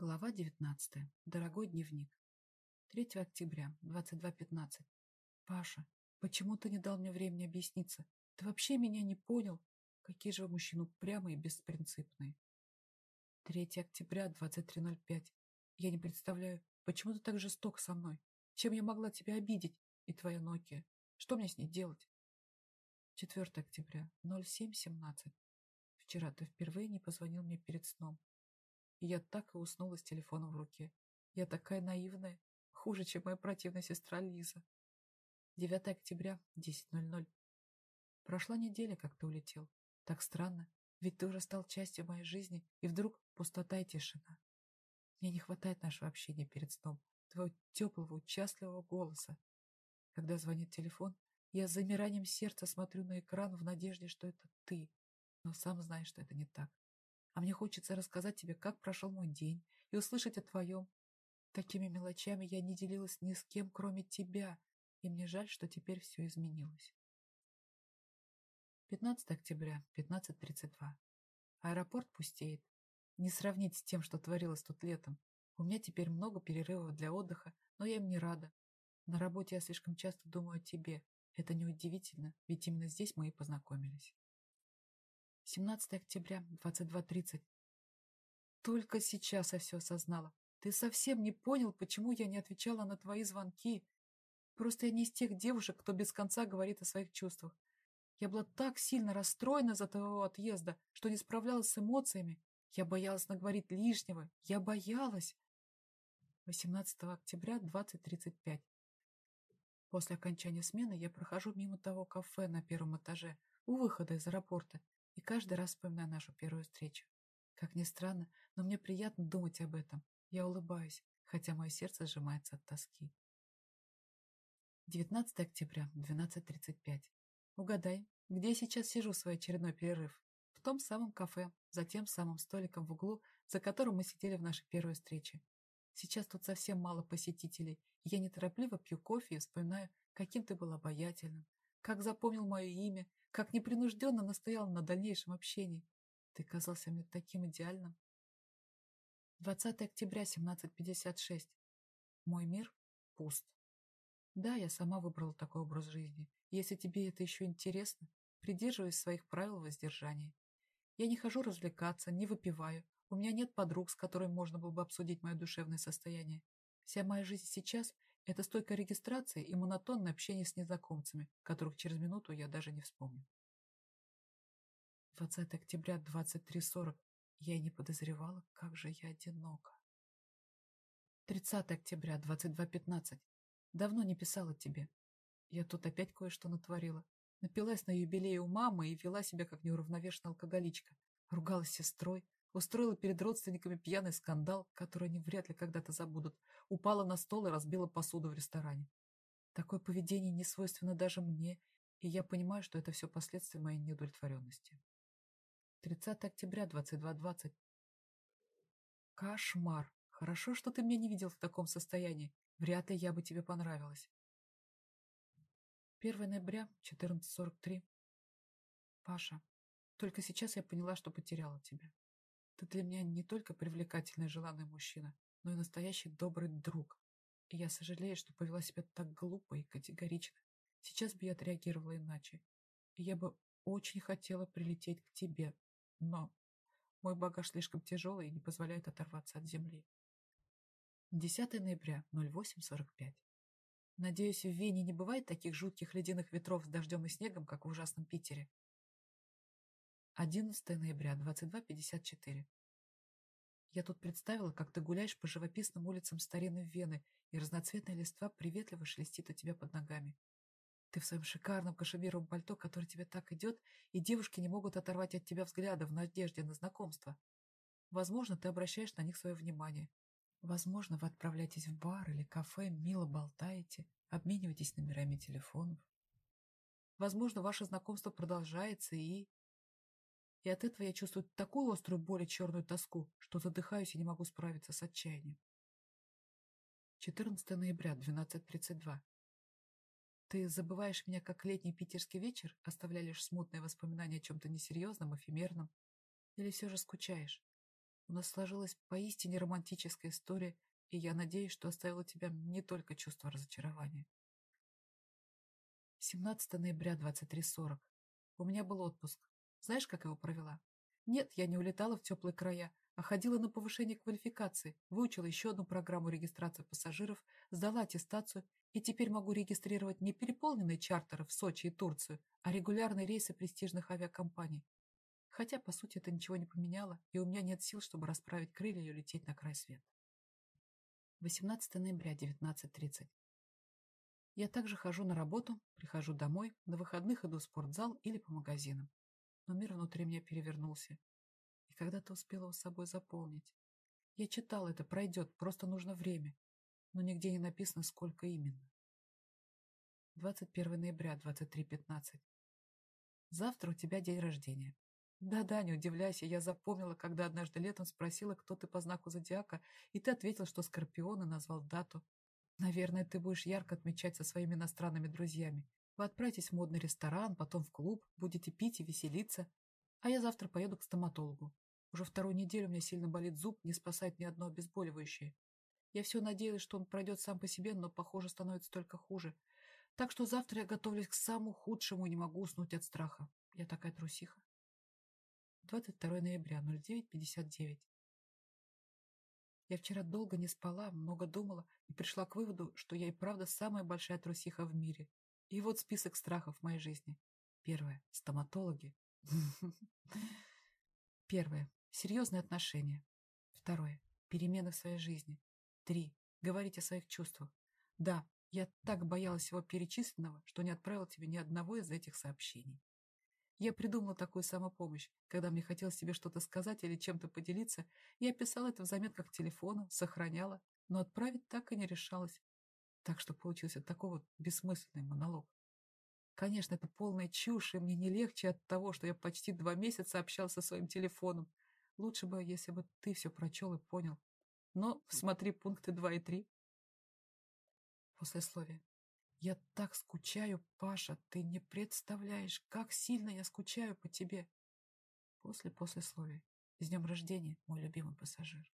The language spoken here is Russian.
Глава 19. Дорогой дневник. 3 октября, 22.15. Паша, почему ты не дал мне времени объясниться? Ты вообще меня не понял? Какие же вы мужчины упрямые и беспринципные. 3 октября, 23.05. Я не представляю, почему ты так жесток со мной? Чем я могла тебя обидеть? И твоя Nokia. Что мне с ней делать? 4 октября, 07.17. Вчера ты впервые не позвонил мне перед сном. И я так и уснула с телефоном в руке. Я такая наивная, хуже, чем моя противная сестра Лиза. 9 октября, 10.00. Прошла неделя, как ты улетел. Так странно, ведь ты уже стал частью моей жизни, и вдруг пустота и тишина. Мне не хватает нашего общения перед сном, твоего теплого, участливого голоса. Когда звонит телефон, я с замиранием сердца смотрю на экран в надежде, что это ты, но сам знаешь, что это не так. А мне хочется рассказать тебе, как прошел мой день, и услышать о твоем. Такими мелочами я не делилась ни с кем, кроме тебя, и мне жаль, что теперь все изменилось. 15 октября, 15.32. Аэропорт пустеет. Не сравнить с тем, что творилось тут летом. У меня теперь много перерывов для отдыха, но я им не рада. На работе я слишком часто думаю о тебе. Это неудивительно, ведь именно здесь мы и познакомились. 17 октября, 22.30. Только сейчас я все осознала. Ты совсем не понял, почему я не отвечала на твои звонки. Просто я не из тех девушек, кто без конца говорит о своих чувствах. Я была так сильно расстроена за твоего отъезда, что не справлялась с эмоциями. Я боялась наговорить лишнего. Я боялась. 18 октября, 20.35. После окончания смены я прохожу мимо того кафе на первом этаже, у выхода из аэропорта, и каждый раз вспоминаю нашу первую встречу. Как ни странно, но мне приятно думать об этом. Я улыбаюсь, хотя мое сердце сжимается от тоски. 19 октября, 12.35. Угадай, где я сейчас сижу в свой очередной перерыв? В том самом кафе, за тем самым столиком в углу, за которым мы сидели в нашей первой встрече. Сейчас тут совсем мало посетителей, и я неторопливо пью кофе и вспоминаю, каким ты был обаятельным, как запомнил мое имя, как непринужденно настоял на дальнейшем общении. Ты казался мне таким идеальным. 20 октября, 17.56. Мой мир пуст. Да, я сама выбрала такой образ жизни. Если тебе это еще интересно, придерживаюсь своих правил воздержания. Я не хожу развлекаться, не выпиваю. У меня нет подруг, с которыми можно было бы обсудить мое душевное состояние. Вся моя жизнь сейчас это стойкая регистрация и монотонное общение с незнакомцами, которых через минуту я даже не вспомню. 20 октября, 23.40. Я и не подозревала, как же я одинока. 30 октября, 22.15. Давно не писала тебе. Я тут опять кое-что натворила. Напилась на юбилее у мамы и вела себя как неуравновешенная алкоголичка. Ругалась сестрой, устроила перед родственниками пьяный скандал, который они вряд ли когда-то забудут, упала на стол и разбила посуду в ресторане. Такое поведение не свойственно даже мне, и я понимаю, что это все последствия моей неудовлетворенности. 30 октября, 22.20. Кошмар! Хорошо, что ты меня не видел в таком состоянии. Вряд ли я бы тебе понравилась. 1 ноября, 14.43. Паша, только сейчас я поняла, что потеряла тебя. Ты для меня не только привлекательный желанный мужчина, но и настоящий добрый друг. И я сожалею, что повела себя так глупо и категорично. Сейчас бы я отреагировала иначе. И я бы очень хотела прилететь к тебе, но мой багаж слишком тяжелый и не позволяет оторваться от земли. 10 ноября, 08.45. Надеюсь, в Вене не бывает таких жутких ледяных ветров с дождем и снегом, как в ужасном Питере. 11 ноября, 22.54. Я тут представила, как ты гуляешь по живописным улицам старинной Вены, и разноцветная листва приветливо шелестит у тебя под ногами. Ты в своем шикарном кашемировом пальто, которое тебе так идет, и девушки не могут оторвать от тебя взгляда в надежде на знакомство. Возможно, ты обращаешь на них свое внимание. Возможно, вы отправляетесь в бар или кафе, мило болтаете, обмениваетесь номерами телефонов. Возможно, ваше знакомство продолжается, и... И от этого я чувствую такую острую боль и черную тоску, что задыхаюсь и не могу справиться с отчаянием. 14 ноября, 12.32. Ты забываешь меня, как летний питерский вечер, оставляя лишь смутные воспоминания о чем-то несерьезном, эфемерном? Или все же скучаешь? У нас сложилась поистине романтическая история, и я надеюсь, что оставила тебя не только чувство разочарования. 17 ноября, 23.40. У меня был отпуск. Знаешь, как его провела? Нет, я не улетала в теплые края, а ходила на повышение квалификации, выучила еще одну программу регистрации пассажиров, сдала аттестацию и теперь могу регистрировать не переполненные чартеры в Сочи и Турцию, а регулярные рейсы престижных авиакомпаний. Хотя, по сути, это ничего не поменяло, и у меня нет сил, чтобы расправить крылья и улететь на край света. 18 ноября, 19.30. Я также хожу на работу, прихожу домой, на выходных иду в спортзал или по магазинам. Но мир внутри меня перевернулся. И когда-то успела его собой заполнить. Я читала, это пройдет, просто нужно время. Но нигде не написано, сколько именно. 21 ноября, 23.15. Завтра у тебя день рождения. Да-да, не удивляйся, я запомнила, когда однажды летом спросила, кто ты по знаку зодиака, и ты ответил, что Скорпион и назвал дату. Наверное, ты будешь ярко отмечать со своими иностранными друзьями. Вы отправитесь в модный ресторан, потом в клуб, будете пить и веселиться. А я завтра поеду к стоматологу. Уже вторую неделю у меня сильно болит зуб, не спасает ни одно обезболивающее. Я все надеялась, что он пройдет сам по себе, но, похоже, становится только хуже. Так что завтра я готовлюсь к самому худшему и не могу уснуть от страха. Я такая трусиха. 22 ноября, 09.59. Я вчера долго не спала, много думала и пришла к выводу, что я и правда самая большая трусиха в мире. И вот список страхов в моей жизни. Первое. Стоматологи. Первое. Серьезные отношения. Второе. Перемены в своей жизни. Три. Говорить о своих чувствах. Да, я так боялась всего перечисленного, что не отправила тебе ни одного из этих сообщений. Я придумала такую самопомощь. Когда мне хотелось себе что-то сказать или чем-то поделиться, я писала это в заметках телефона, сохраняла, но отправить так и не решалась. Так что получился такой вот бессмысленный монолог. Конечно, это полная чушь, и мне не легче от того, что я почти два месяца общался со своим телефоном. Лучше бы, если бы ты все прочел и понял. Но смотри пункты 2 и 3. Послесловие. Я так скучаю, Паша, ты не представляешь, как сильно я скучаю по тебе. После послесловия. С днем рождения, мой любимый пассажир.